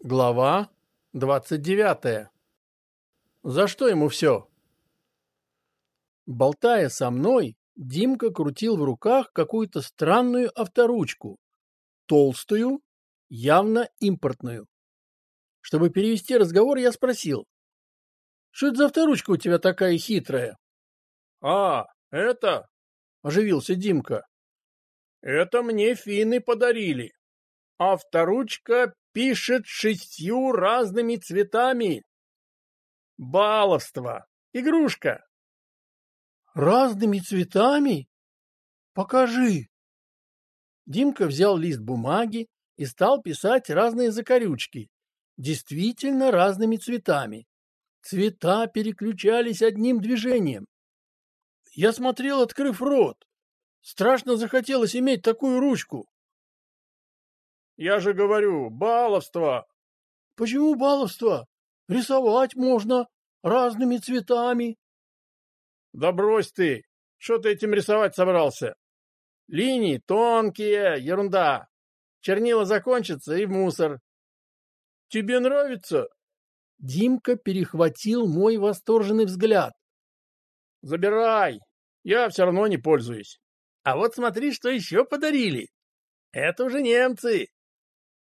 Глава 29. За что ему все? Болтая со мной, Димка крутил в руках какую-то странную авторучку, толстую, явно импортную. Чтобы перевести разговор, я спросил, что это за авторучка у тебя такая хитрая? — А, это? — оживился Димка. — Это мне финны подарили. Авторучка пишет шестью разными цветами. Баловство. Игрушка. Разными цветами? Покажи. Димка взял лист бумаги и стал писать разные закорючки, действительно разными цветами. Цвета переключались одним движением. Я смотрел, открыв рот. Страшно захотелось иметь такую ручку. Я же говорю, баловство. Почему баловство? Рисовать можно разными цветами. Да брось ты. Что ты этим рисовать собрался? Линии тонкие, ерунда. Чернила закончатся и в мусор. Тебе нравится? Димка перехватил мой восторженный взгляд. Забирай. Я все равно не пользуюсь. А вот смотри, что еще подарили. Это уже немцы.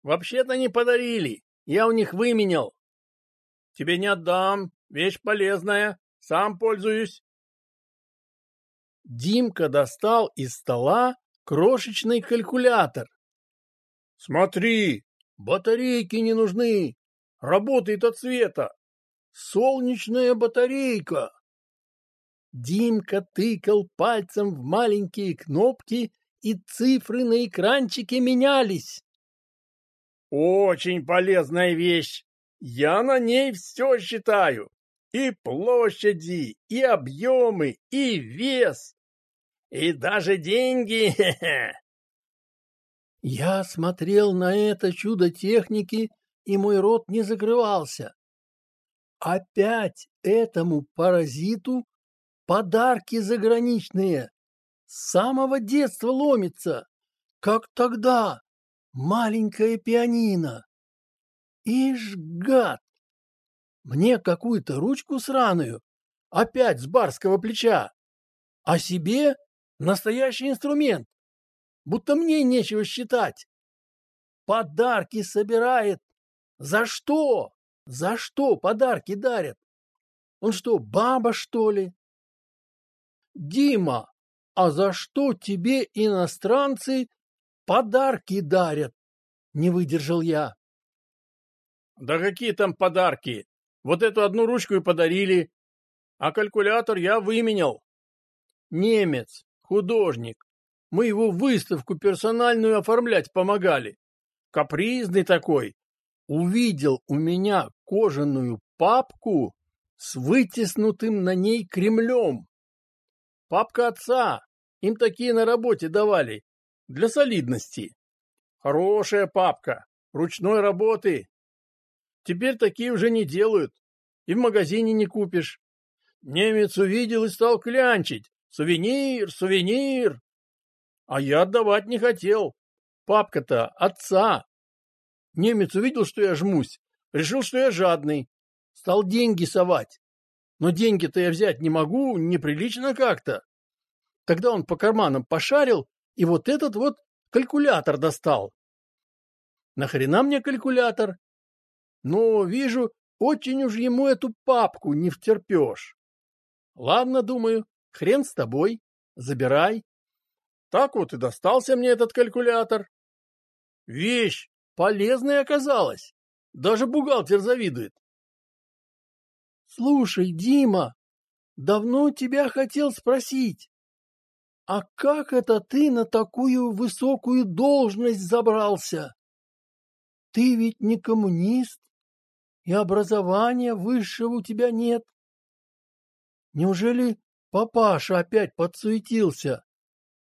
Вообще-то не подарили. Я у них выменял. Тебе не отдам. Вещь полезная. Сам пользуюсь. Димка достал из стола крошечный калькулятор. Смотри, батарейки не нужны. Работает от света. Солнечная батарейка. Димка тыкал пальцем в маленькие кнопки, и цифры на экранчике менялись. Очень полезная вещь. Я на ней все считаю. И площади, и объемы, и вес, и даже деньги. Я смотрел на это чудо техники, и мой рот не закрывался. Опять этому паразиту подарки заграничные. С самого детства ломится, как тогда, маленькое пианино. Ишь, гад! Мне какую-то ручку сраную, опять с барского плеча, а себе настоящий инструмент, будто мне нечего считать. Подарки собирает. За что? За что подарки дарят? Он что, баба, что ли? Дима, а за что тебе иностранцы Подарки дарят, не выдержал я. Да какие там подарки? Вот эту одну ручку и подарили, а калькулятор я выменял. Немец, художник. Мы его выставку персональную оформлять помогали. Капризный такой. Увидел у меня кожаную папку с вытеснутым на ней Кремлем. Папка отца. Им такие на работе давали для солидности. Хорошая папка, ручной работы. Теперь такие уже не делают, и в магазине не купишь. Немец увидел и стал клянчить. Сувенир, сувенир. А я отдавать не хотел. Папка-то отца. Немец увидел, что я жмусь, решил, что я жадный. Стал деньги совать. Но деньги-то я взять не могу, неприлично как-то. Тогда он по карманам пошарил и вот этот вот калькулятор достал. Нахрена мне калькулятор? Ну, вижу, очень уж ему эту папку не втерпешь. Ладно, думаю, хрен с тобой, забирай. Так вот и достался мне этот калькулятор. Вещь полезная оказалась. Даже бухгалтер завидует. Слушай, Дима, давно тебя хотел спросить. А как это ты на такую высокую должность забрался? Ты ведь не коммунист, и образования высшего у тебя нет. Неужели папаша опять подсуетился,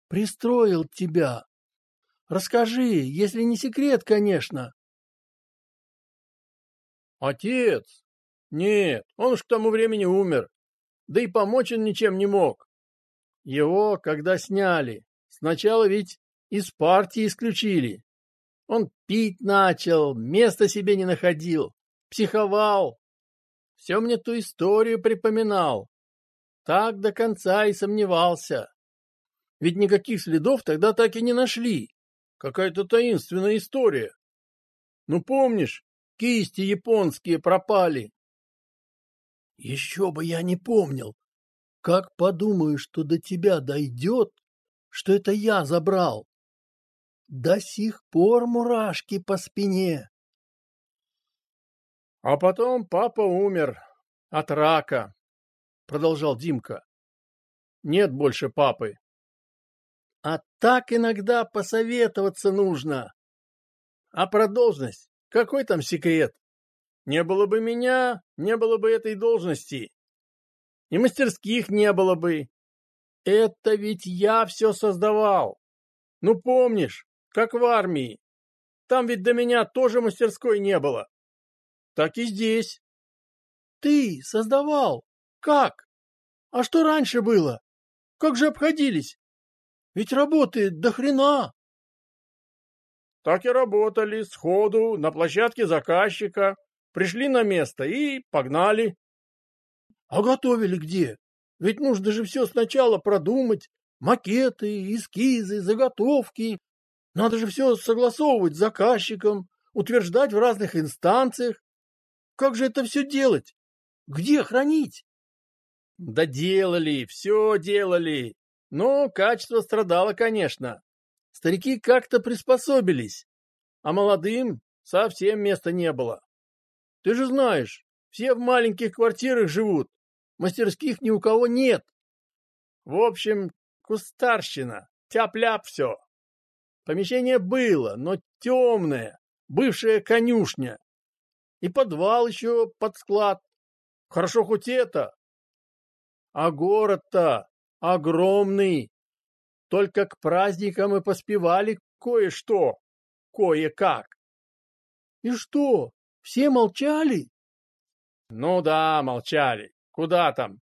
пристроил тебя? Расскажи, если не секрет, конечно. Отец? Нет, он уж к тому времени умер. Да и помочь он ничем не мог. Его, когда сняли, сначала ведь из партии исключили. Он пить начал, места себе не находил, психовал. Все мне ту историю припоминал. Так до конца и сомневался. Ведь никаких следов тогда так и не нашли. Какая-то таинственная история. Ну, помнишь, кисти японские пропали. Еще бы я не помнил. Как подумаю, что до тебя дойдет, что это я забрал. До сих пор мурашки по спине. А потом папа умер от рака, продолжал Димка. Нет больше папы. А так иногда посоветоваться нужно. А про должность? Какой там секрет? Не было бы меня, не было бы этой должности. И мастерских не было бы. Это ведь я все создавал. Ну, помнишь, как в армии. Там ведь до меня тоже мастерской не было. Так и здесь. Ты создавал? Как? А что раньше было? Как же обходились? Ведь работы до хрена. Так и работали, сходу, на площадке заказчика. Пришли на место и погнали. А готовили где? Ведь нужно же все сначала продумать. Макеты, эскизы, заготовки. Надо же все согласовывать с заказчиком, утверждать в разных инстанциях. Как же это все делать? Где хранить? Да делали, все делали. Но качество страдало, конечно. Старики как-то приспособились, а молодым совсем места не было. Ты же знаешь, все в маленьких квартирах живут, мастерских ни у кого нет. В общем, кустарщина, тяп-ляп все. Помещение было, но темное, бывшая конюшня. И подвал еще под склад. Хорошо хоть это. А город-то огромный. Только к праздникам и поспевали кое-что, кое-как. И что, все молчали? Ну да, молчали. Куда там?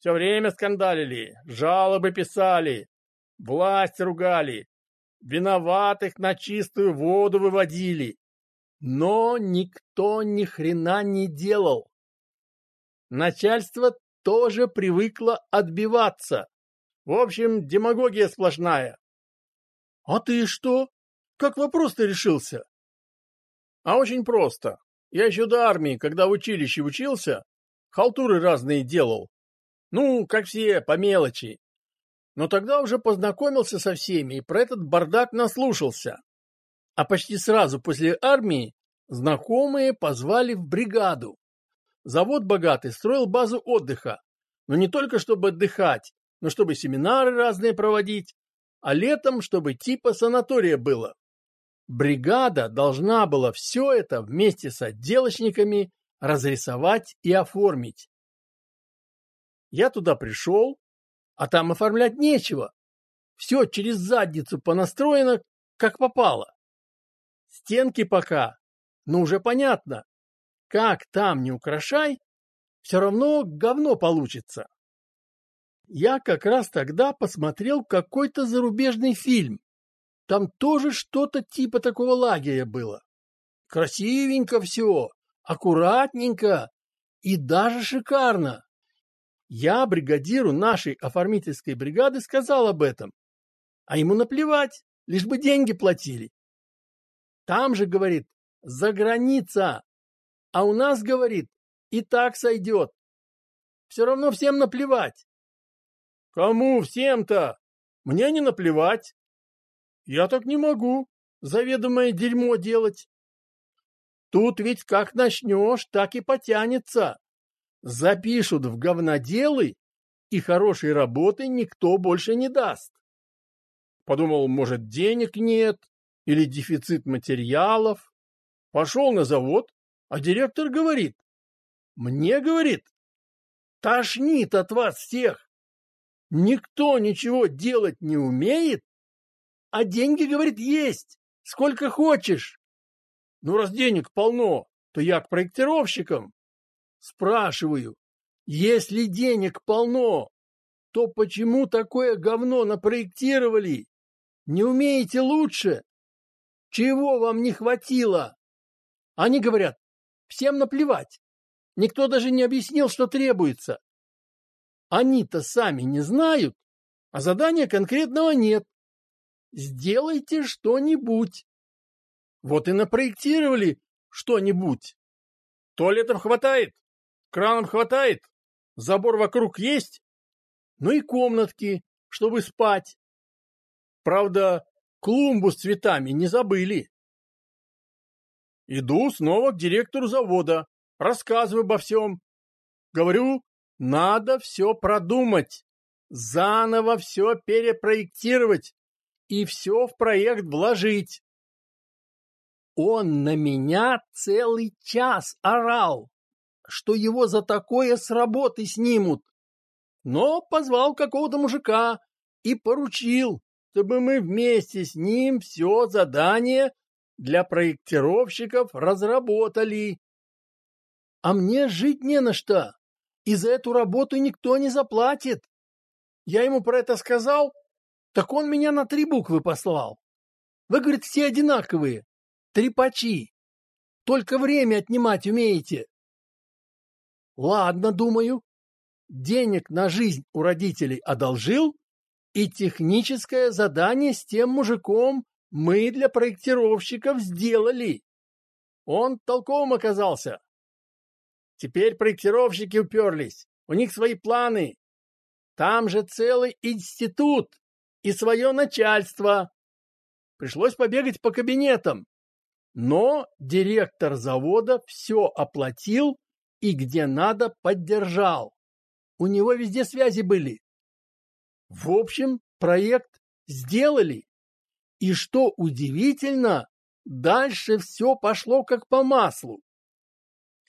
Все время скандалили, жалобы писали, власть ругали, виноватых на чистую воду выводили. Но никто ни хрена не делал. Начальство тоже привыкло отбиваться. В общем, демагогия сплошная. А ты что? Как вопрос-то решился? А очень просто. Я еще до армии, когда в училище учился, халтуры разные делал. Ну, как все, по мелочи. Но тогда уже познакомился со всеми и про этот бардак наслушался. А почти сразу после армии знакомые позвали в бригаду. Завод богатый строил базу отдыха, но не только чтобы отдыхать, но чтобы семинары разные проводить, а летом, чтобы типа санатория было. Бригада должна была все это вместе с отделочниками разрисовать и оформить. Я туда пришел, а там оформлять нечего. Все через задницу понастроено, как попало. Стенки пока, но уже понятно, как там не украшай, все равно говно получится. Я как раз тогда посмотрел какой-то зарубежный фильм. Там тоже что-то типа такого лагеря было. Красивенько все, аккуратненько и даже шикарно. Я бригадиру нашей оформительской бригады сказал об этом. А ему наплевать, лишь бы деньги платили. Там же, говорит, за граница. А у нас, говорит, и так сойдет. Все равно всем наплевать. Кому всем-то? Мне не наплевать. Я так не могу заведомое дерьмо делать. Тут ведь как начнешь, так и потянется. Запишут в говноделы, и хорошей работы никто больше не даст. Подумал, может, денег нет или дефицит материалов. Пошел на завод, а директор говорит. Мне, говорит, тошнит от вас всех. Никто ничего делать не умеет, а деньги, говорит, есть, сколько хочешь. Ну, раз денег полно, то я к проектировщикам. Спрашиваю, если денег полно, то почему такое говно напроектировали? Не умеете лучше? Чего вам не хватило? Они говорят, всем наплевать. Никто даже не объяснил, что требуется. Они-то сами не знают, а задания конкретного нет. Сделайте что-нибудь. Вот и напроектировали что-нибудь. Туалетов хватает, кранов хватает, забор вокруг есть, ну и комнатки, чтобы спать. Правда, клумбу с цветами не забыли. Иду снова к директору завода, рассказываю обо всем. Говорю, надо все продумать, заново все перепроектировать и все в проект вложить. Он на меня целый час орал, что его за такое с работы снимут. Но позвал какого-то мужика и поручил, чтобы мы вместе с ним все задание для проектировщиков разработали. А мне жить не на что, и за эту работу никто не заплатит. Я ему про это сказал, так он меня на три буквы послал. Вы, говорит, все одинаковые, трепачи. Только время отнимать умеете. Ладно, думаю. Денег на жизнь у родителей одолжил, и техническое задание с тем мужиком мы для проектировщиков сделали. Он толковым оказался. Теперь проектировщики уперлись. У них свои планы. Там же целый институт и свое начальство. Пришлось побегать по кабинетам. Но директор завода все оплатил и где надо поддержал. У него везде связи были. В общем, проект сделали. И что удивительно, дальше все пошло как по маслу.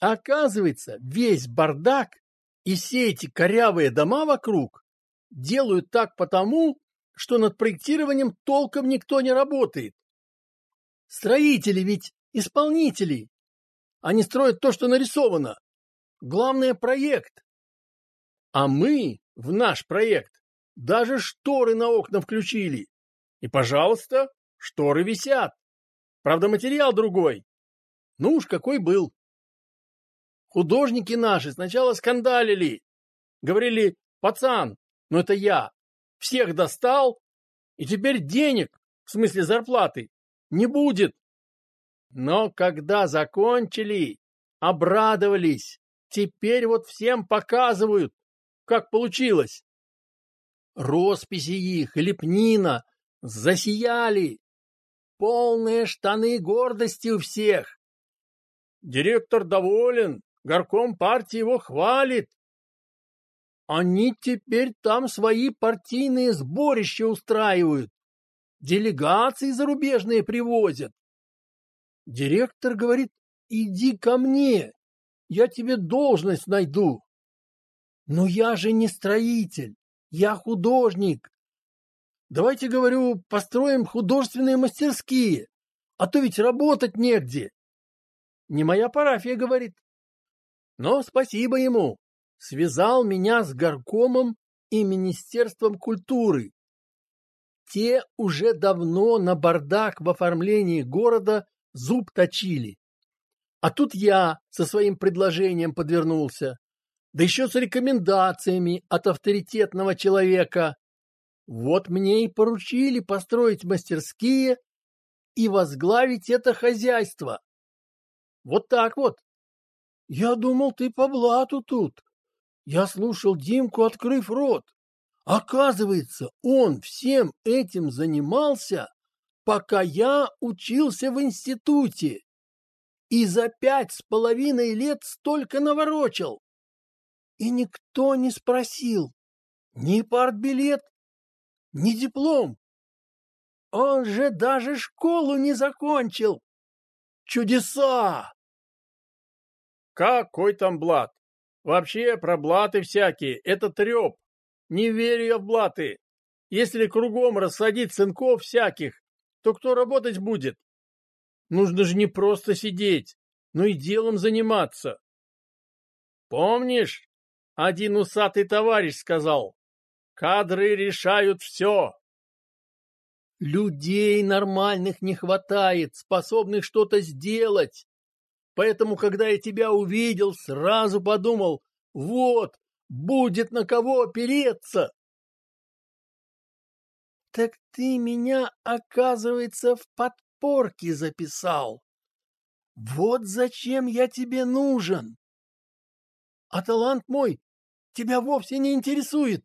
Оказывается, весь бардак и все эти корявые дома вокруг делают так потому, что над проектированием толком никто не работает. Строители ведь исполнители. Они строят то, что нарисовано. Главное – проект. А мы в наш проект даже шторы на окна включили. И, пожалуйста, шторы висят. Правда, материал другой. Ну уж какой был. Художники наши сначала скандалили. Говорили, пацан, ну это я, всех достал, и теперь денег, в смысле зарплаты, не будет. Но когда закончили, обрадовались. Теперь вот всем показывают, как получилось. Росписи их, лепнина засияли. Полные штаны гордости у всех. Директор доволен, горком партии его хвалит. Они теперь там свои партийные сборища устраивают. Делегации зарубежные привозят. Директор говорит, иди ко мне, я тебе должность найду. Но я же не строитель, я художник. Давайте, говорю, построим художественные мастерские, а то ведь работать негде. Не моя парафия, говорит. Но спасибо ему, связал меня с горкомом и Министерством культуры. Те уже давно на бардак в оформлении города зуб точили. А тут я со своим предложением подвернулся, да еще с рекомендациями от авторитетного человека. Вот мне и поручили построить мастерские и возглавить это хозяйство. Вот так вот. Я думал, ты по блату тут. Я слушал Димку, открыв рот. Оказывается, он всем этим занимался, пока я учился в институте и за пять с половиной лет столько наворочил. И никто не спросил ни партбилет, ни диплом. Он же даже школу не закончил. Чудеса! Какой там блат? Вообще про блаты всякие — это треп. Не верю я в блаты. Если кругом рассадить сынков всяких, то кто работать будет? Нужно же не просто сидеть, но и делом заниматься. Помнишь, один усатый товарищ сказал, кадры решают все. Людей нормальных не хватает, способных что-то сделать. Поэтому, когда я тебя увидел, сразу подумал, вот, будет на кого опереться. Так ты меня, оказывается, в подпорке записал. Вот зачем я тебе нужен. А талант мой тебя вовсе не интересует.